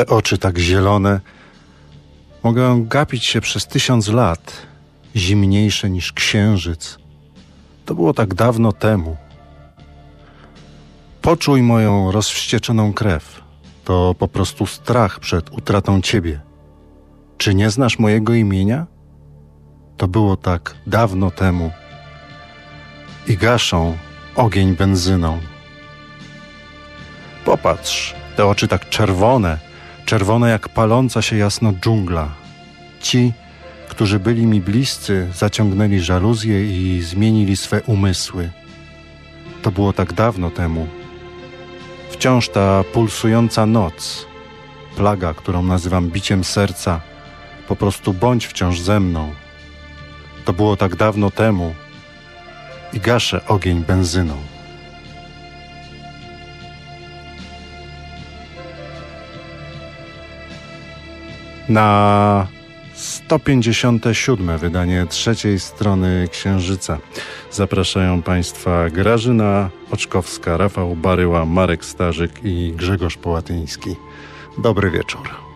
Te oczy tak zielone mogą gapić się przez tysiąc lat, zimniejsze niż księżyc. To było tak dawno temu. Poczuj moją rozwścieczoną krew. To po prostu strach przed utratą ciebie. Czy nie znasz mojego imienia? To było tak dawno temu. I gaszą ogień benzyną. Popatrz, te oczy tak czerwone, czerwone jak paląca się jasno dżungla. Ci, którzy byli mi bliscy, zaciągnęli żaluzję i zmienili swe umysły. To było tak dawno temu. Wciąż ta pulsująca noc, plaga, którą nazywam biciem serca, po prostu bądź wciąż ze mną. To było tak dawno temu i gaszę ogień benzyną. Na 157 wydanie trzeciej strony Księżyca zapraszają Państwa Grażyna Oczkowska, Rafał Baryła, Marek Starzyk i Grzegorz Połatyński. Dobry wieczór.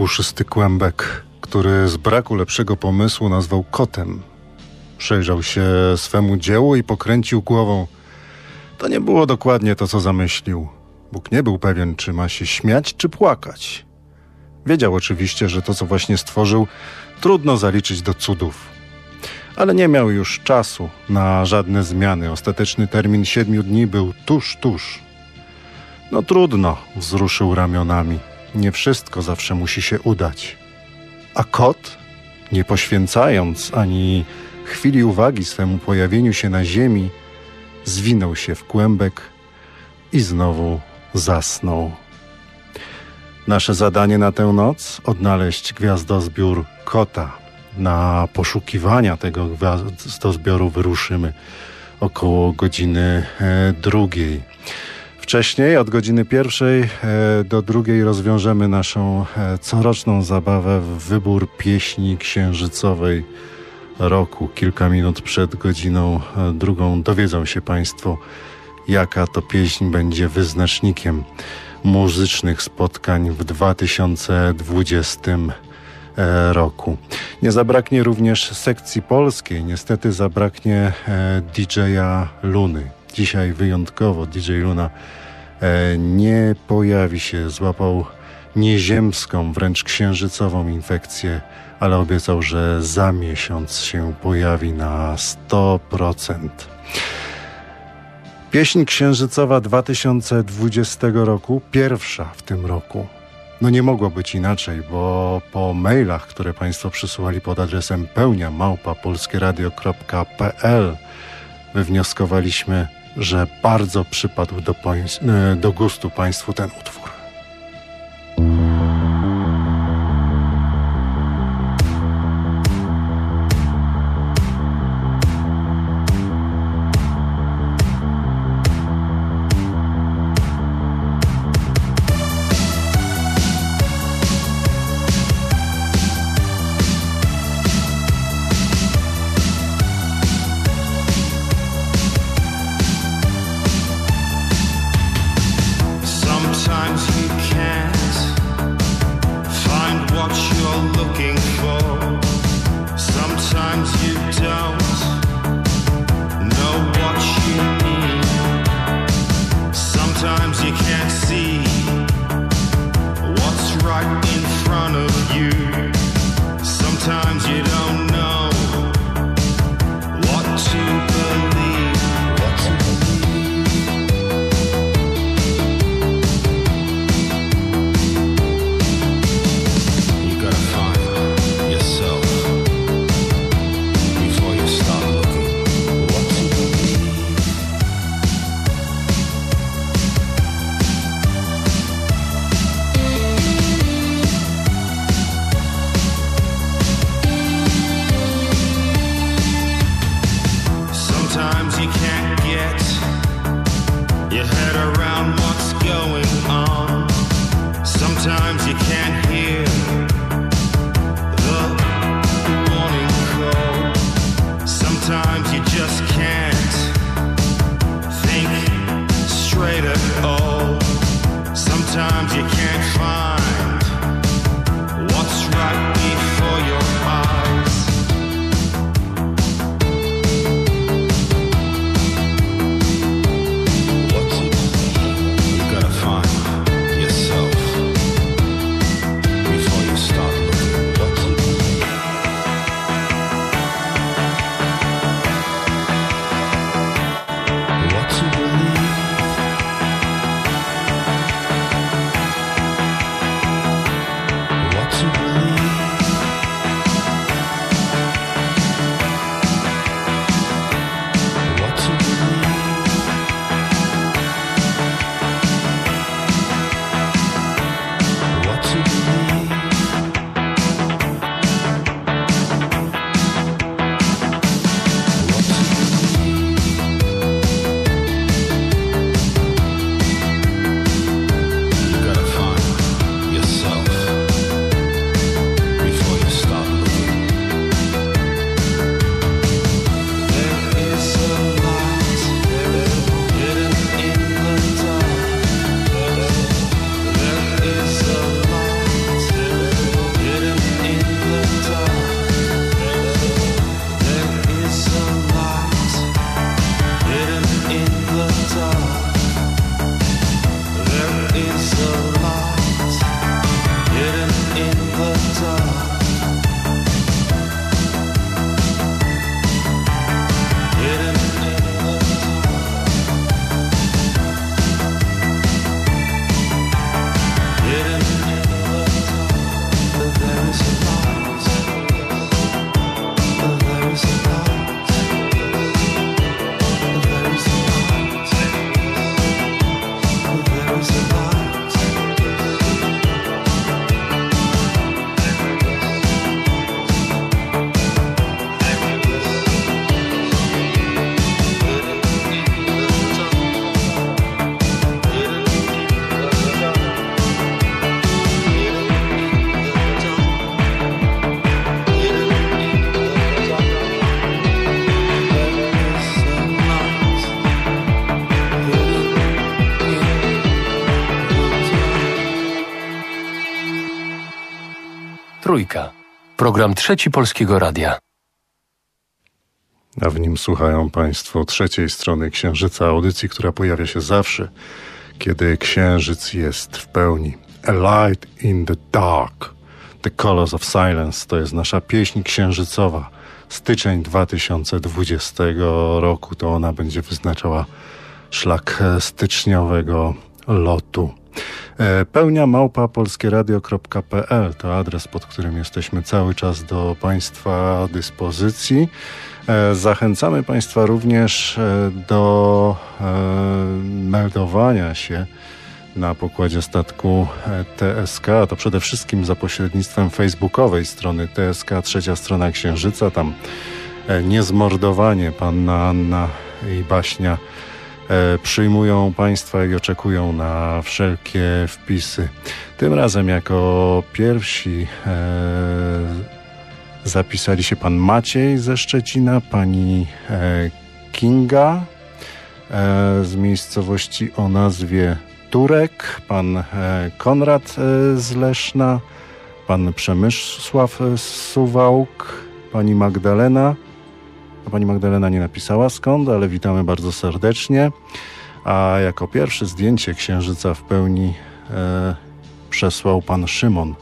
Puszysty kłębek, który z braku lepszego pomysłu nazwał kotem. Przejrzał się swemu dziełu i pokręcił głową. To nie było dokładnie to, co zamyślił. Bóg nie był pewien, czy ma się śmiać, czy płakać. Wiedział oczywiście, że to, co właśnie stworzył, trudno zaliczyć do cudów. Ale nie miał już czasu na żadne zmiany. Ostateczny termin siedmiu dni był tuż, tuż. No trudno, wzruszył ramionami. Nie wszystko zawsze musi się udać. A kot, nie poświęcając ani chwili uwagi swemu pojawieniu się na ziemi, zwinął się w kłębek i znowu zasnął. Nasze zadanie na tę noc odnaleźć gwiazdozbiór kota. Na poszukiwania tego gwiazdozbioru wyruszymy około godziny e, drugiej. Wcześniej, od godziny pierwszej e, do drugiej, rozwiążemy naszą e, coroczną zabawę w wybór pieśni księżycowej roku. Kilka minut przed godziną e, drugą dowiedzą się Państwo, jaka to pieśń będzie wyznacznikiem muzycznych spotkań w 2020 roku. Nie zabraknie również sekcji polskiej, niestety zabraknie DJ-a Luny. Dzisiaj wyjątkowo DJ Luna E, nie pojawi się, złapał nieziemską, wręcz księżycową infekcję, ale obiecał, że za miesiąc się pojawi na 100%. Pieśń księżycowa 2020 roku, pierwsza w tym roku. No nie mogło być inaczej, bo po mailach, które Państwo przysłali pod adresem pełnia małpa wywnioskowaliśmy, że bardzo przypadł do, e, do gustu Państwu ten utwór. Trójka. Program Trzeci Polskiego Radia. A w nim słuchają Państwo trzeciej strony Księżyca, audycji, która pojawia się zawsze, kiedy Księżyc jest w pełni. A light in the dark. The Colors of Silence to jest nasza pieśń księżycowa. Styczeń 2020 roku to ona będzie wyznaczała szlak styczniowego lotu. E, pełnia małpa polskieradio.pl to adres, pod którym jesteśmy cały czas do Państwa dyspozycji. E, zachęcamy Państwa również e, do meldowania się na pokładzie statku TSK, to przede wszystkim za pośrednictwem facebookowej strony TSK, trzecia strona Księżyca, tam niezmordowanie panna Anna i baśnia przyjmują Państwa i oczekują na wszelkie wpisy. Tym razem jako pierwsi e, zapisali się pan Maciej ze Szczecina, pani e, Kinga z miejscowości o nazwie Turek, pan Konrad z Leszna, pan Przemysław Suwałk, pani Magdalena Pani Magdalena nie napisała skąd, ale witamy bardzo serdecznie. A jako pierwsze zdjęcie księżyca w pełni e, przesłał pan Szymon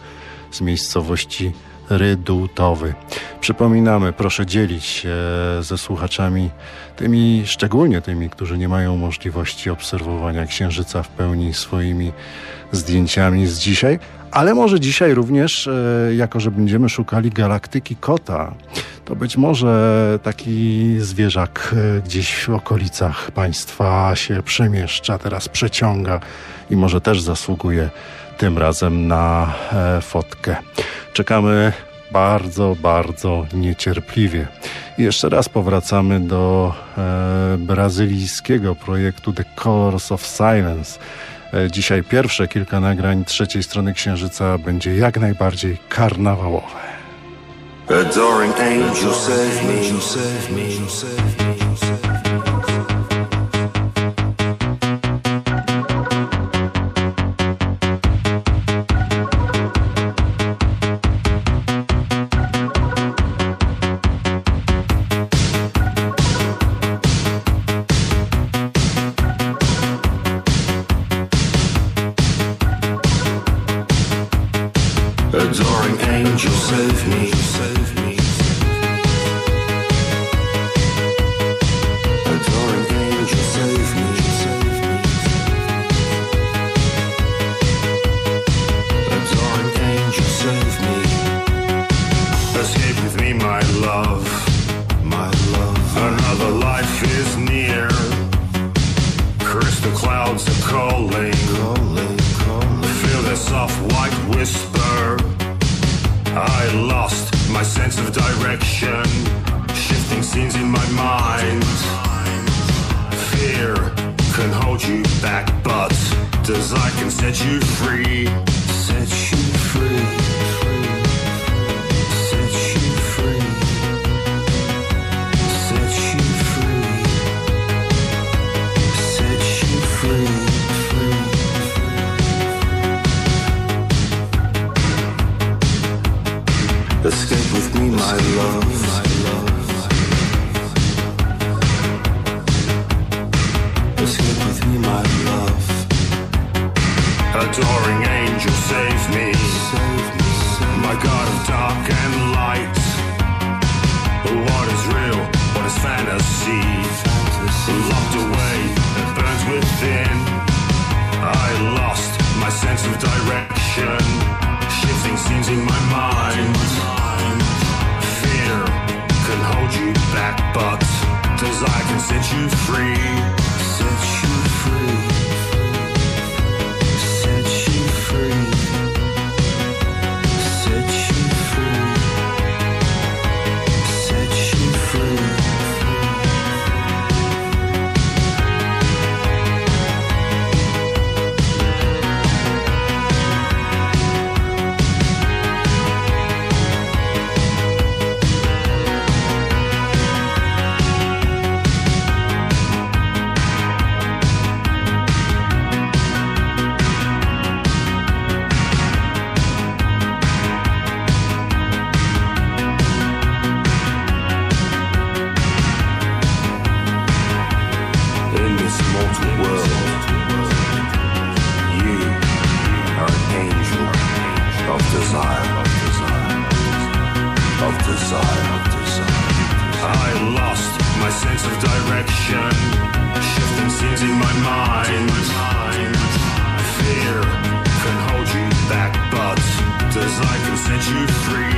z miejscowości Rydutowy. Przypominamy, proszę dzielić się ze słuchaczami, tymi, szczególnie tymi, którzy nie mają możliwości obserwowania księżyca w pełni swoimi zdjęciami z dzisiaj, ale może dzisiaj również, e, jako że będziemy szukali galaktyki kota, to być może taki zwierzak e, gdzieś w okolicach państwa się przemieszcza, teraz przeciąga i może też zasługuje tym razem na e, fotkę. Czekamy bardzo, bardzo niecierpliwie. I jeszcze raz powracamy do e, brazylijskiego projektu The Colors of Silence. E, dzisiaj pierwsze kilka nagrań trzeciej strony Księżyca będzie jak najbardziej karnawałowe. Adoring angel, save me, set you free.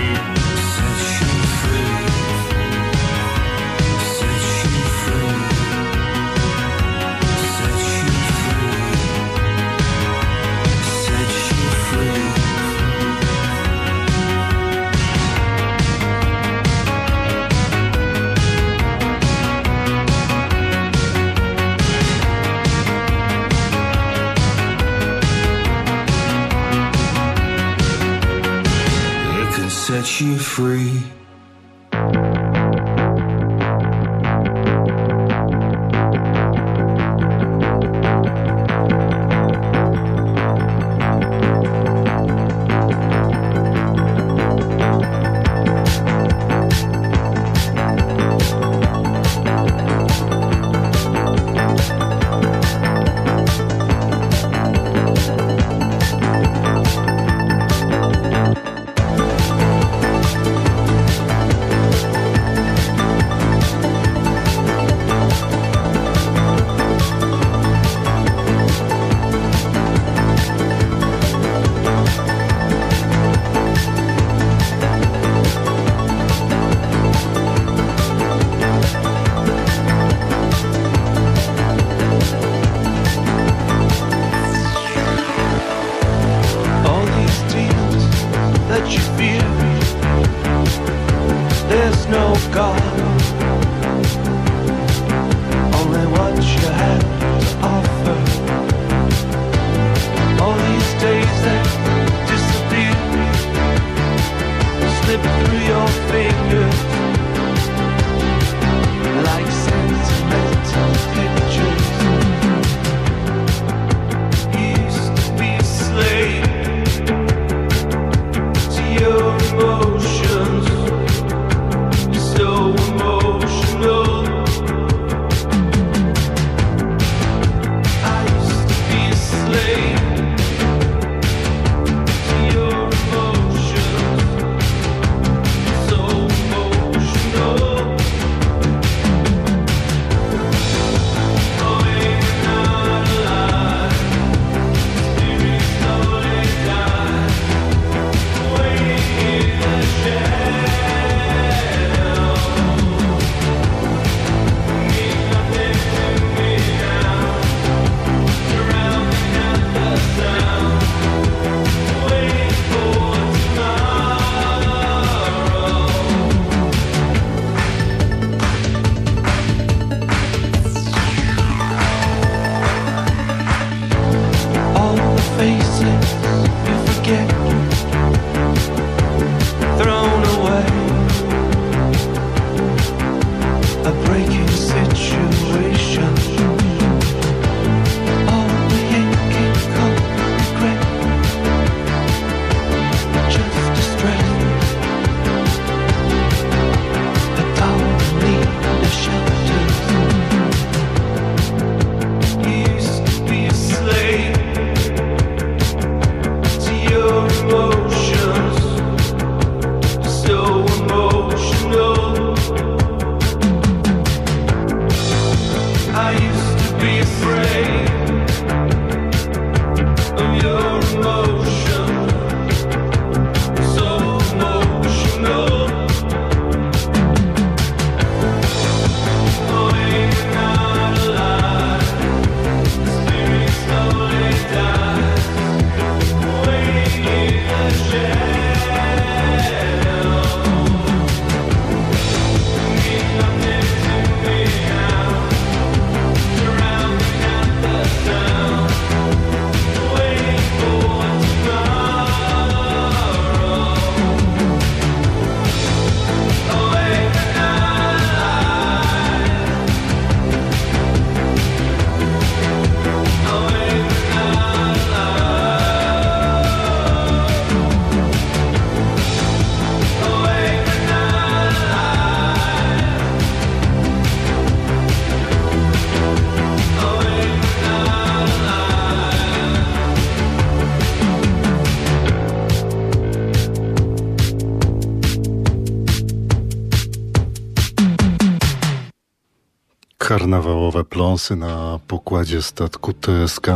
Pląsy na pokładzie statku TSK.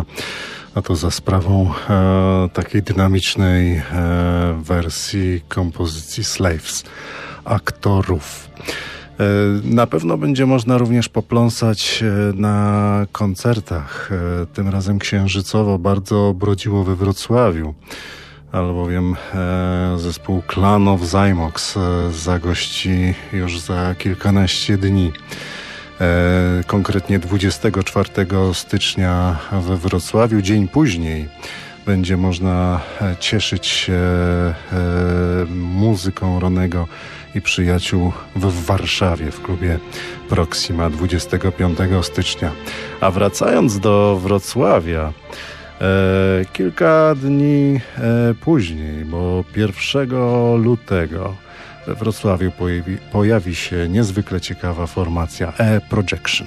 A to za sprawą e, takiej dynamicznej e, wersji kompozycji Slaves, aktorów. E, na pewno będzie można również popląsać e, na koncertach, e, tym razem księżycowo, bardzo brodziło we Wrocławiu albowiem zespół Klanów Zymox e, zagości już za kilkanaście dni. E, konkretnie 24 stycznia we Wrocławiu. Dzień później będzie można e, cieszyć się e, muzyką Ronego i przyjaciół w Warszawie w klubie Proxima 25 stycznia. A wracając do Wrocławia, kilka dni później, bo 1 lutego we Wrocławiu pojawi, pojawi się niezwykle ciekawa formacja E-Projection.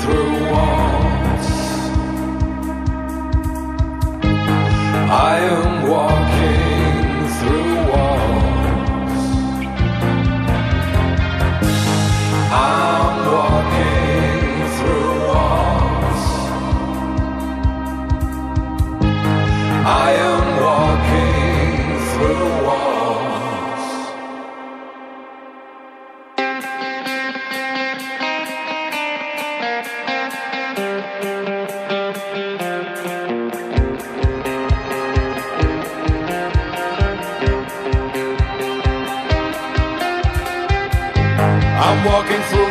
through walls, I am walls.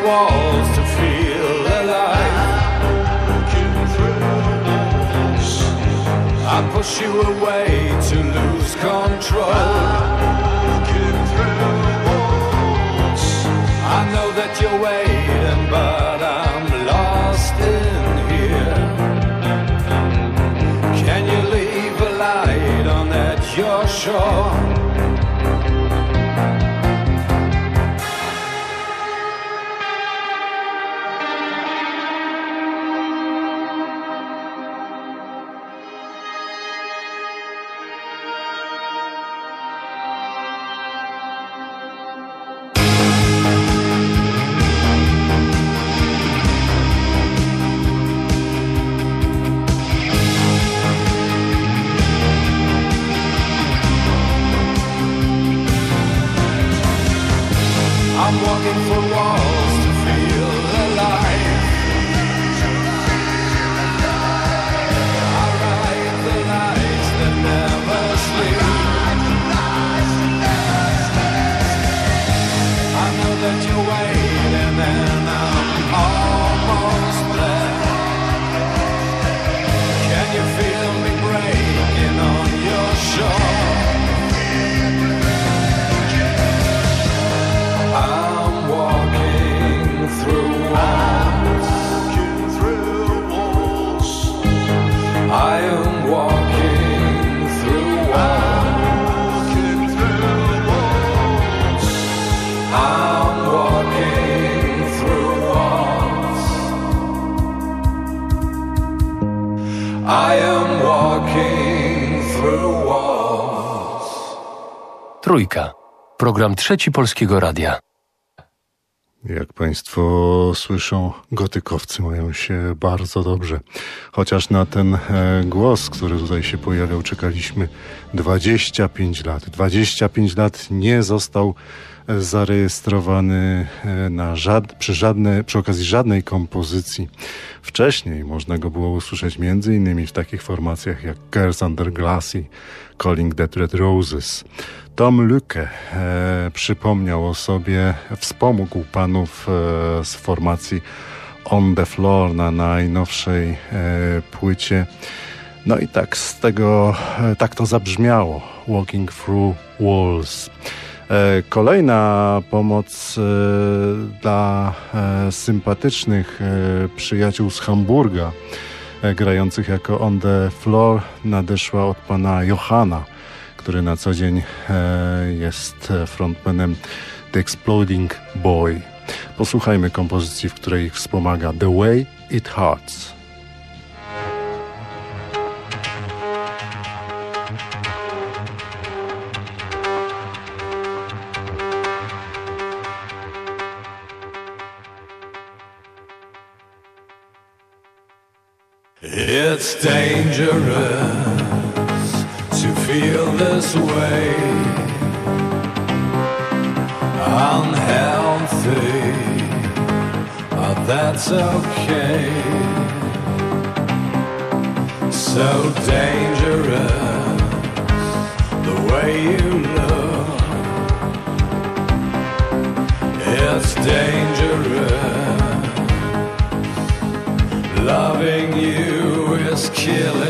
Walls to feel alive. I push you away to lose control. I know that you're waiting, but I'm lost in here. Can you leave a light on that your shore? Program Trzeci Polskiego Radia. Jak Państwo słyszą, gotykowcy mają się bardzo dobrze. Chociaż na ten e, głos, który tutaj się pojawiał, czekaliśmy 25 lat. 25 lat nie został zarejestrowany e, na żad, przy, żadne, przy okazji żadnej kompozycji. Wcześniej można go było usłyszeć innymi w takich formacjach jak Girls Under Glass i Calling Dead Red Roses. Tom Luke e, przypomniał o sobie, wspomógł panów e, z formacji On the Floor na najnowszej e, płycie. No i tak z tego, e, tak to zabrzmiało. Walking Through Walls. E, kolejna pomoc e, dla sympatycznych przyjaciół z Hamburga, grających jako On the Floor, nadeszła od pana Johana który na co dzień e, jest frontmanem The Exploding Boy. Posłuchajmy kompozycji, w której wspomaga The Way It Hurts. It's to feel this way unhealthy, but that's okay. So dangerous the way you look. It's dangerous. Loving you is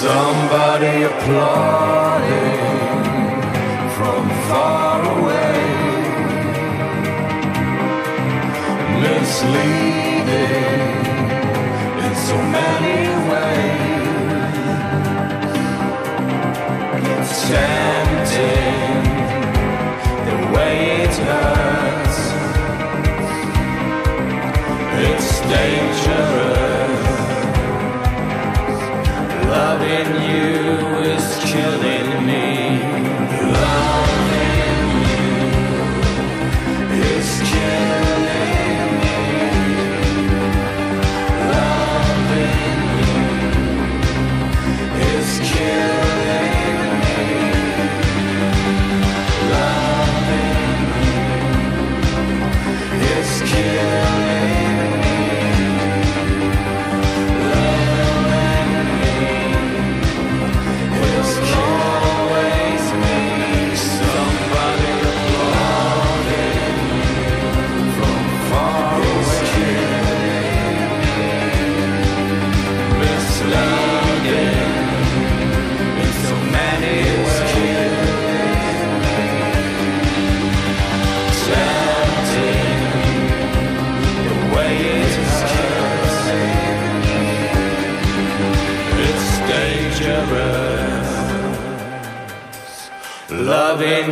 Somebody applauding from far away, misleading in so many ways. It's tempting the way it hurts. It's dangerous. Loving you is killing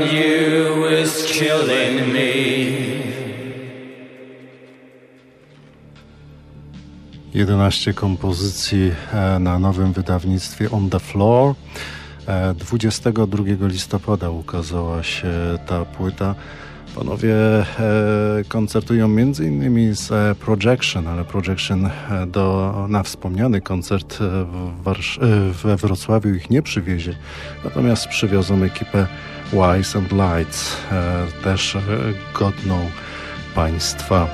You is killing me. 11 kompozycji e, na nowym wydawnictwie On the Floor. E, 22 listopada ukazała się ta płyta. Panowie e, koncertują między innymi z e, Projection, ale Projection e, do, na wspomniany koncert w we Wrocławiu ich nie przywiezie. Natomiast przywiozą ekipę Wise and Lights, też godną Państwa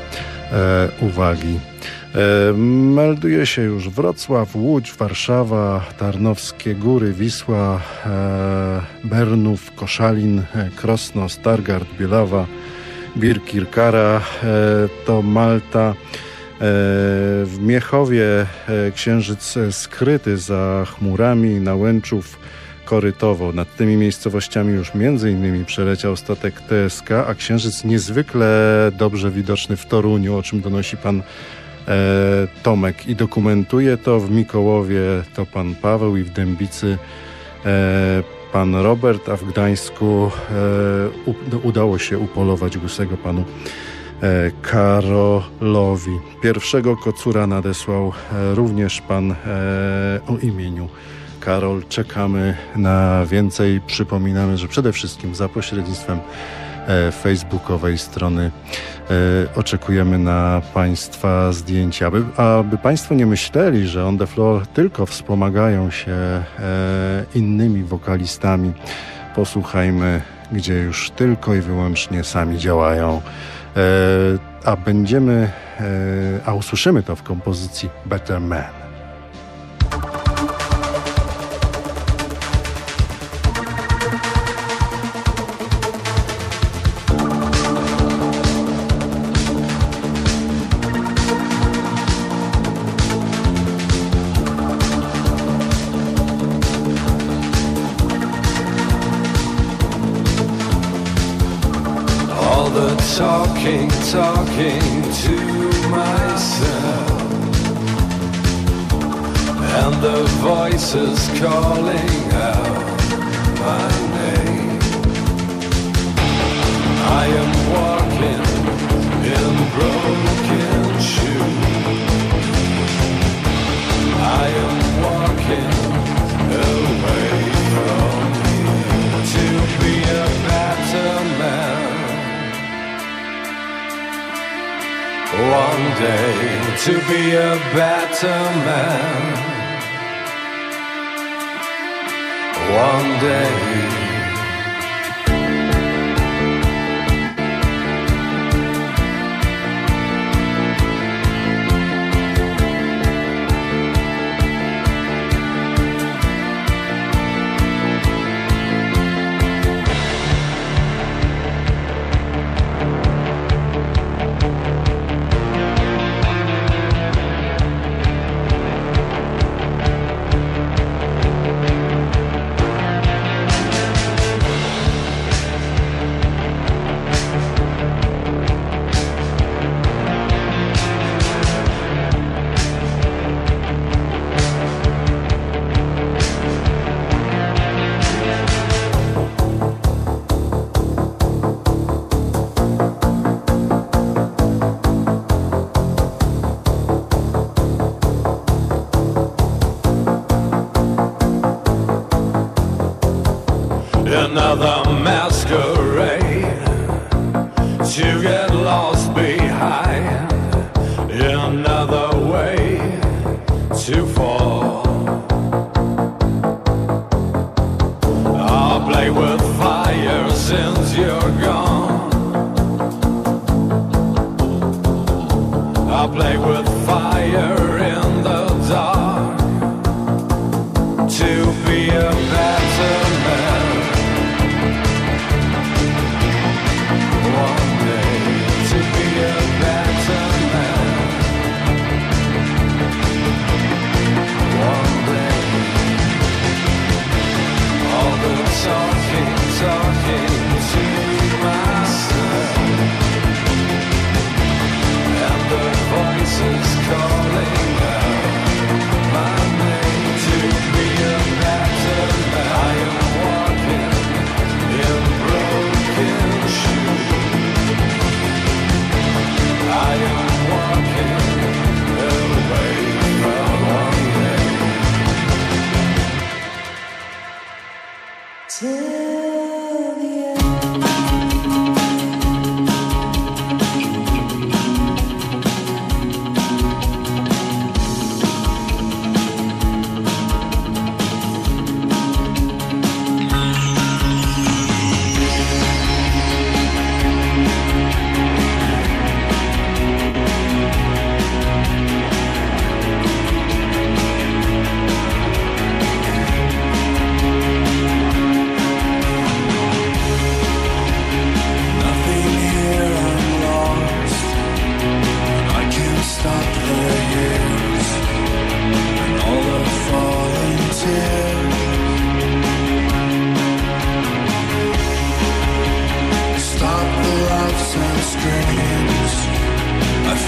uwagi. E, Melduje się już Wrocław, Łódź, Warszawa, Tarnowskie Góry, Wisła, e, Bernów, Koszalin, e, Krosno, Stargard, Bielawa, Birkirkara, to Malta. W Miechowie księżyc skryty za chmurami, Nałęczów, Korytowo. Nad tymi miejscowościami już między innymi przeleciał statek TSK, a księżyc niezwykle dobrze widoczny w Toruniu, o czym donosi pan Tomek i dokumentuje to w Mikołowie to pan Paweł i w Dębicy e, pan Robert, a w Gdańsku e, no, udało się upolować łysego panu e, Karolowi. Pierwszego kocura nadesłał e, również pan e, o imieniu Karol. Czekamy na więcej. Przypominamy, że przede wszystkim za pośrednictwem e, facebookowej strony e, oczekujemy na Państwa zdjęcia. Aby, aby Państwo nie myśleli, że On The Floor tylko wspomagają się e, innymi wokalistami, posłuchajmy, gdzie już tylko i wyłącznie sami działają. E, a będziemy, e, a usłyszymy to w kompozycji Better Man. The talking, talking to myself. And the voices calling out my name. I am walking in broken shoes. I am walking away from here to be a better man. One day to be a better man. One day. Get lost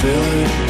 feel it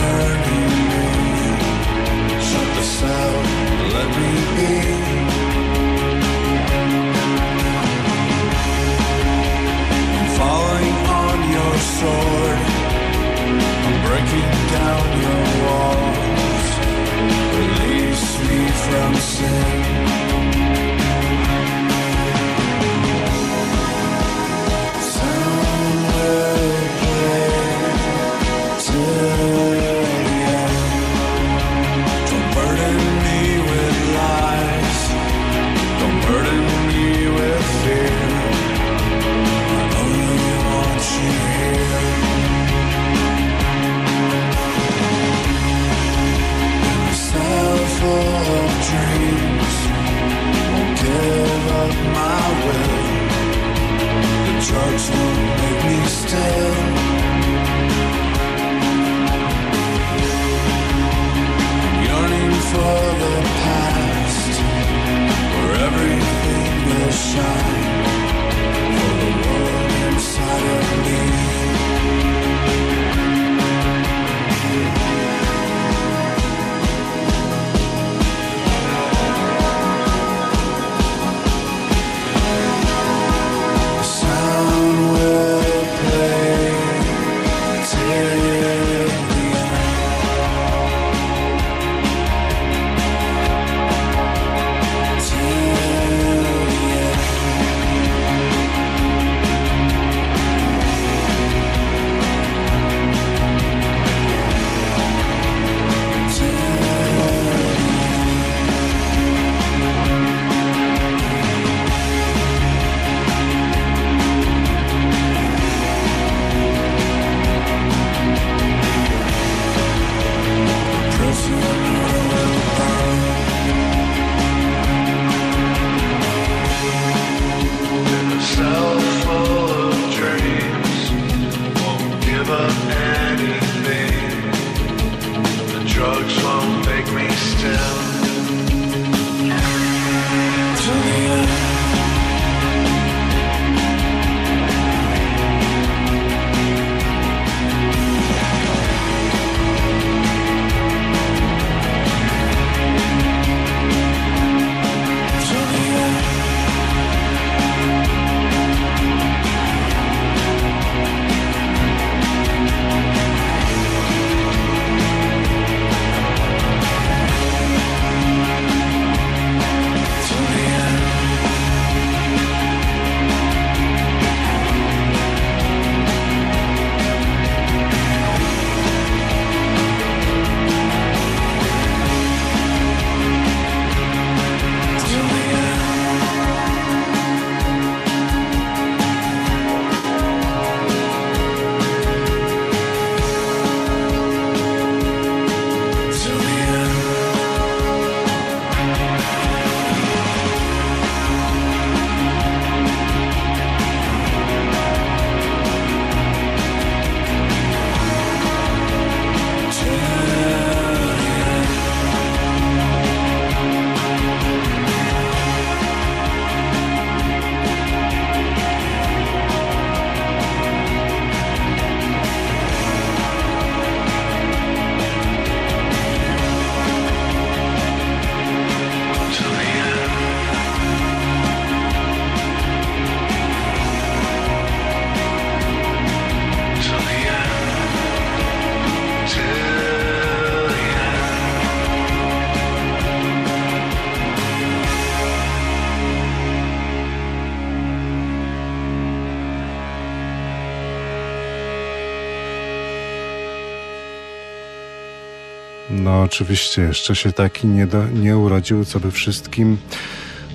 oczywiście, jeszcze się taki nie, do, nie urodził, co by wszystkim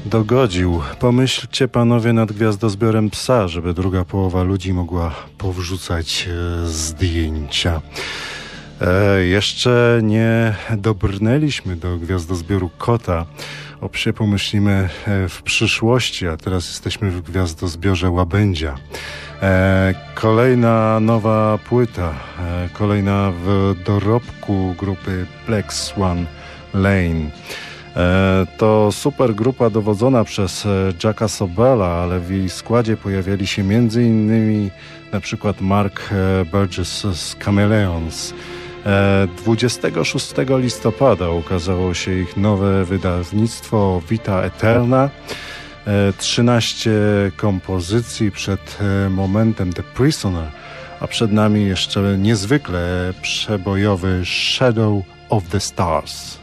dogodził. Pomyślcie panowie nad gwiazdozbiorem psa, żeby druga połowa ludzi mogła powrzucać e, zdjęcia. E, jeszcze nie dobrnęliśmy do gwiazdozbioru kota. O psie pomyślimy e, w przyszłości, a teraz jesteśmy w gwiazdozbiorze łabędzia. E, kolejna nowa płyta, e, kolejna w dorobku grupy Black Swan Lane. E, to super grupa dowodzona przez Jacka Sobela, ale w jej składzie pojawiali się innymi na przykład Mark Burgess z Chameleons. E, 26 listopada ukazało się ich nowe wydawnictwo Vita Eterna. E, 13 kompozycji przed e, momentem The Prisoner, a przed nami jeszcze niezwykle przebojowy Shadow of the Stars.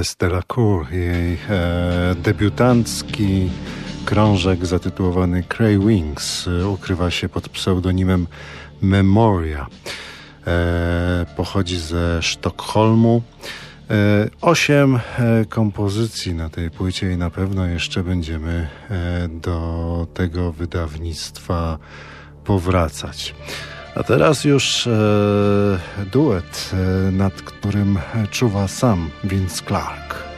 Tess Delacour, jej e, debiutancki krążek zatytułowany Cray Wings e, ukrywa się pod pseudonimem Memoria. E, pochodzi ze Sztokholmu. E, osiem e, kompozycji na tej płycie i na pewno jeszcze będziemy do tego wydawnictwa powracać. A teraz już e, duet, e, nad którym czuwa sam Vince Clark.